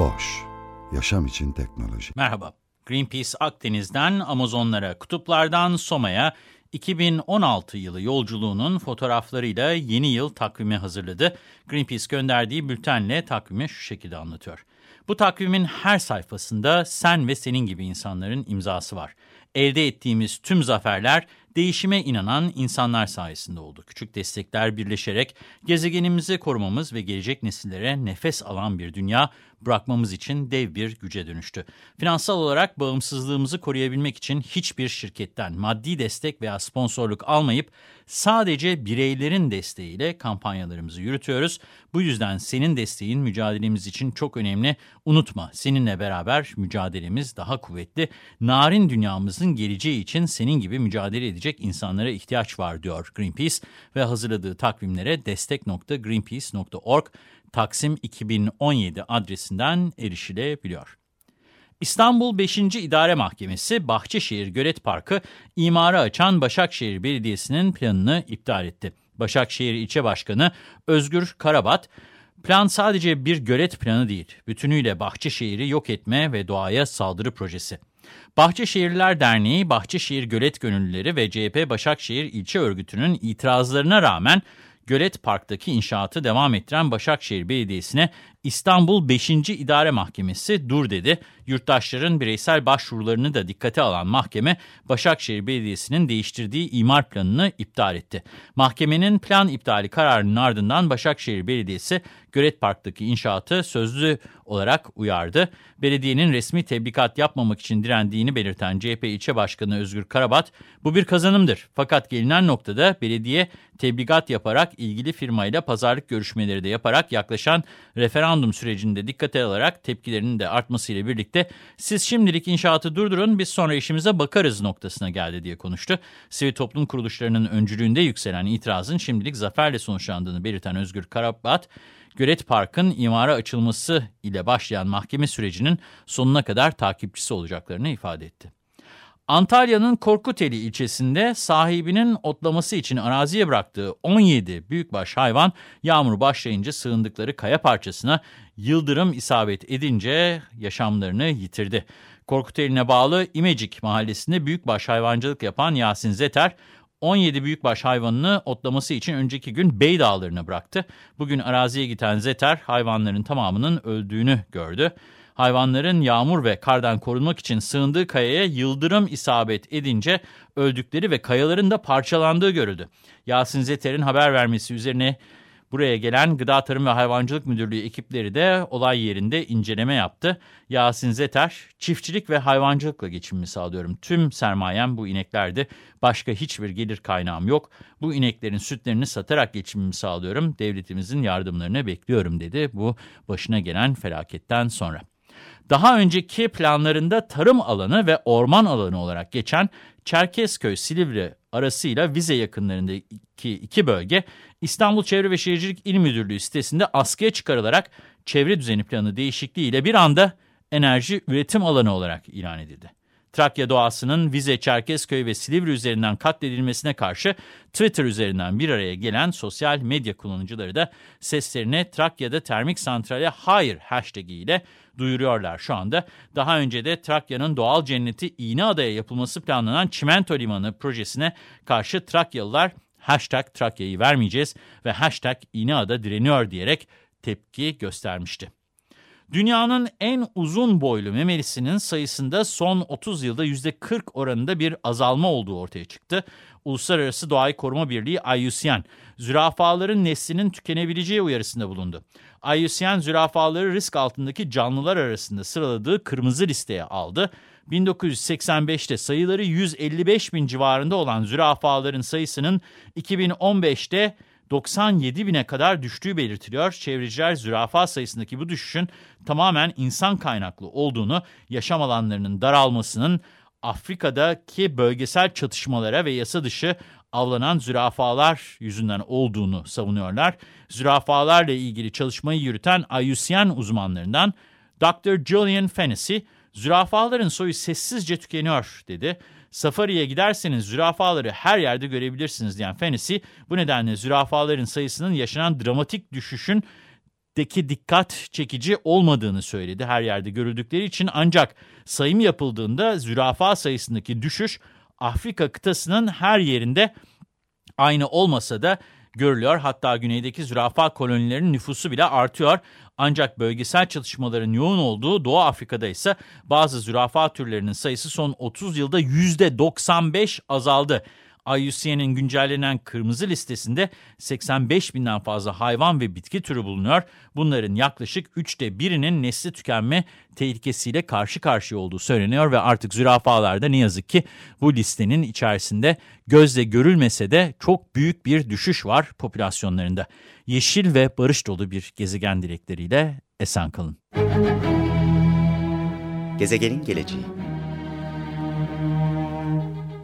Boş, yaşam için teknoloji. Merhaba, Greenpeace Akdeniz'den Amazonlara, kutuplardan Soma'ya 2016 yılı yolculuğunun fotoğraflarıyla yeni yıl takvimi hazırladı. Greenpeace gönderdiği bültenle takvimi şu şekilde anlatıyor. Bu takvimin her sayfasında sen ve senin gibi insanların imzası var. Elde ettiğimiz tüm zaferler değişime inanan insanlar sayesinde oldu. Küçük destekler birleşerek gezegenimizi korumamız ve gelecek nesillere nefes alan bir dünya bırakmamız için dev bir güce dönüştü. Finansal olarak bağımsızlığımızı koruyabilmek için hiçbir şirketten maddi destek veya sponsorluk almayıp sadece bireylerin desteğiyle kampanyalarımızı yürütüyoruz. Bu yüzden senin desteğin mücadelemiz için çok önemli. Unutma seninle beraber mücadelemiz daha kuvvetli. Narin dünyamızın geleceği için senin gibi mücadele edecek insanlara ihtiyaç var diyor Greenpeace ve hazırladığı takvimlere destek.greenpeace.org Taksim 2017 adresinden erişilebiliyor. İstanbul 5. İdare Mahkemesi Bahçeşehir Gölet Parkı imara açan Başakşehir Belediyesi'nin planını iptal etti. Başakşehir İlçe Başkanı Özgür Karabat, plan sadece bir gölet planı değil, bütünüyle Bahçeşehir'i yok etme ve doğaya saldırı projesi. Bahçeşehirliler Derneği, Bahçeşehir Gölet Gönüllüleri ve CHP Başakşehir İlçe Örgütü'nün itirazlarına rağmen Gölet Park'taki inşaatı devam ettiren Başakşehir Belediyesi'ne İstanbul 5. İdare Mahkemesi dur dedi. Yurttaşların bireysel başvurularını da dikkate alan mahkeme Başakşehir Belediyesi'nin değiştirdiği imar planını iptal etti. Mahkemenin plan iptali kararının ardından Başakşehir Belediyesi Gölet Park'taki inşaatı sözlü olarak uyardı. Belediyenin resmi tebligat yapmamak için direndiğini belirten CHP ilçe başkanı Özgür Karabat, bu bir kazanımdır. Fakat gelinen noktada belediye tebligat yaparak ilgili firmayla pazarlık görüşmeleri de yaparak yaklaşan referandum sürecinde dikkate alarak tepkilerinin de artmasıyla birlikte siz şimdilik inşaatı durdurun biz sonra işimize bakarız noktasına geldi diye konuştu. Sivil toplum kuruluşlarının öncülüğünde yükselen itirazın şimdilik zaferle sonuçlandığını belirten Özgür Karabat, Gölet Park'ın imara açılması ile başlayan mahkeme sürecinin sonuna kadar takipçisi olacaklarını ifade etti. Antalya'nın Korkuteli ilçesinde sahibinin otlaması için araziye bıraktığı 17 büyükbaş hayvan yağmur başlayınca sığındıkları kaya parçasına yıldırım isabet edince yaşamlarını yitirdi. Korkuteli'ne bağlı İmecik mahallesinde büyükbaş hayvancılık yapan Yasin Zeter, 17 büyükbaş hayvanını otlaması için önceki gün Bey Dağları'na bıraktı. Bugün araziye giden Zeter hayvanların tamamının öldüğünü gördü. Hayvanların yağmur ve kardan korunmak için sığındığı kayaya yıldırım isabet edince öldükleri ve kayaların da parçalandığı görüldü. Yasin Zeter'in haber vermesi üzerine buraya gelen Gıda Tarım ve Hayvancılık Müdürlüğü ekipleri de olay yerinde inceleme yaptı. Yasin Zeter, çiftçilik ve hayvancılıkla geçimimi sağlıyorum. Tüm sermayem bu ineklerdi. Başka hiçbir gelir kaynağım yok. Bu ineklerin sütlerini satarak geçimimi sağlıyorum. Devletimizin yardımlarını bekliyorum dedi bu başına gelen felaketten sonra. Daha önceki planlarında tarım alanı ve orman alanı olarak geçen Çerkezköy-Silivri arasıyla vize yakınlarındaki iki bölge İstanbul Çevre ve Şehircilik İl Müdürlüğü sitesinde askıya çıkarılarak çevre düzeni planı değişikliğiyle bir anda enerji üretim alanı olarak ilan edildi. Trakya doğasının Vize, Çerkezköy ve Silivri üzerinden katledilmesine karşı Twitter üzerinden bir araya gelen sosyal medya kullanıcıları da seslerine Trakya'da termik santrale hayır hashtag ile duyuruyorlar şu anda. Daha önce de Trakya'nın doğal cenneti İğneada'ya yapılması planlanan Çimento Limanı projesine karşı Trakyalılar hashtag Trakya'yı vermeyeceğiz ve hashtag İğneada direniyor diyerek tepki göstermişti. Dünyanın en uzun boylu memelisinin sayısında son 30 yılda %40 oranında bir azalma olduğu ortaya çıktı. Uluslararası Doğayı Koruma Birliği IUCN, zürafaların neslinin tükenebileceği uyarısında bulundu. IUCN, zürafaları risk altındaki canlılar arasında sıraladığı kırmızı listeye aldı. 1985'te sayıları 155 bin civarında olan zürafaların sayısının 2015'te 97 bine kadar düştüğü belirtiliyor. Çevreciler zürafa sayısındaki bu düşüşün tamamen insan kaynaklı olduğunu, yaşam alanlarının daralmasının Afrika'daki bölgesel çatışmalara ve yasa dışı avlanan zürafalar yüzünden olduğunu savunuyorlar. Zürafalarla ilgili çalışmayı yürüten IUCN uzmanlarından Dr. Julian Fennessy, zürafaların soyu sessizce tükeniyor dedi. Safari'ye giderseniz zürafaları her yerde görebilirsiniz diyen Fennessy, bu nedenle zürafaların sayısının yaşanan dramatik düşüşün deki dikkat çekici olmadığını söyledi her yerde görüldükleri için ancak sayım yapıldığında zürafa sayısındaki düşüş Afrika kıtasının her yerinde aynı olmasa da görülüyor. Hatta güneydeki zürafa kolonilerinin nüfusu bile artıyor. Ancak bölgesel çatışmaların yoğun olduğu Doğu Afrika'da ise bazı zürafa türlerinin sayısı son 30 yılda %95 azaldı. IUCN'in güncellenen kırmızı listesinde 85 binden fazla hayvan ve bitki türü bulunuyor. Bunların yaklaşık üçte birinin nesli tükenme tehlikesiyle karşı karşıya olduğu söyleniyor ve artık zürafalarda ne yazık ki bu listenin içerisinde gözle görülmese de çok büyük bir düşüş var popülasyonlarında. Yeşil ve barış dolu bir gezegen dilekleriyle esen kalın. Gezegenin geleceği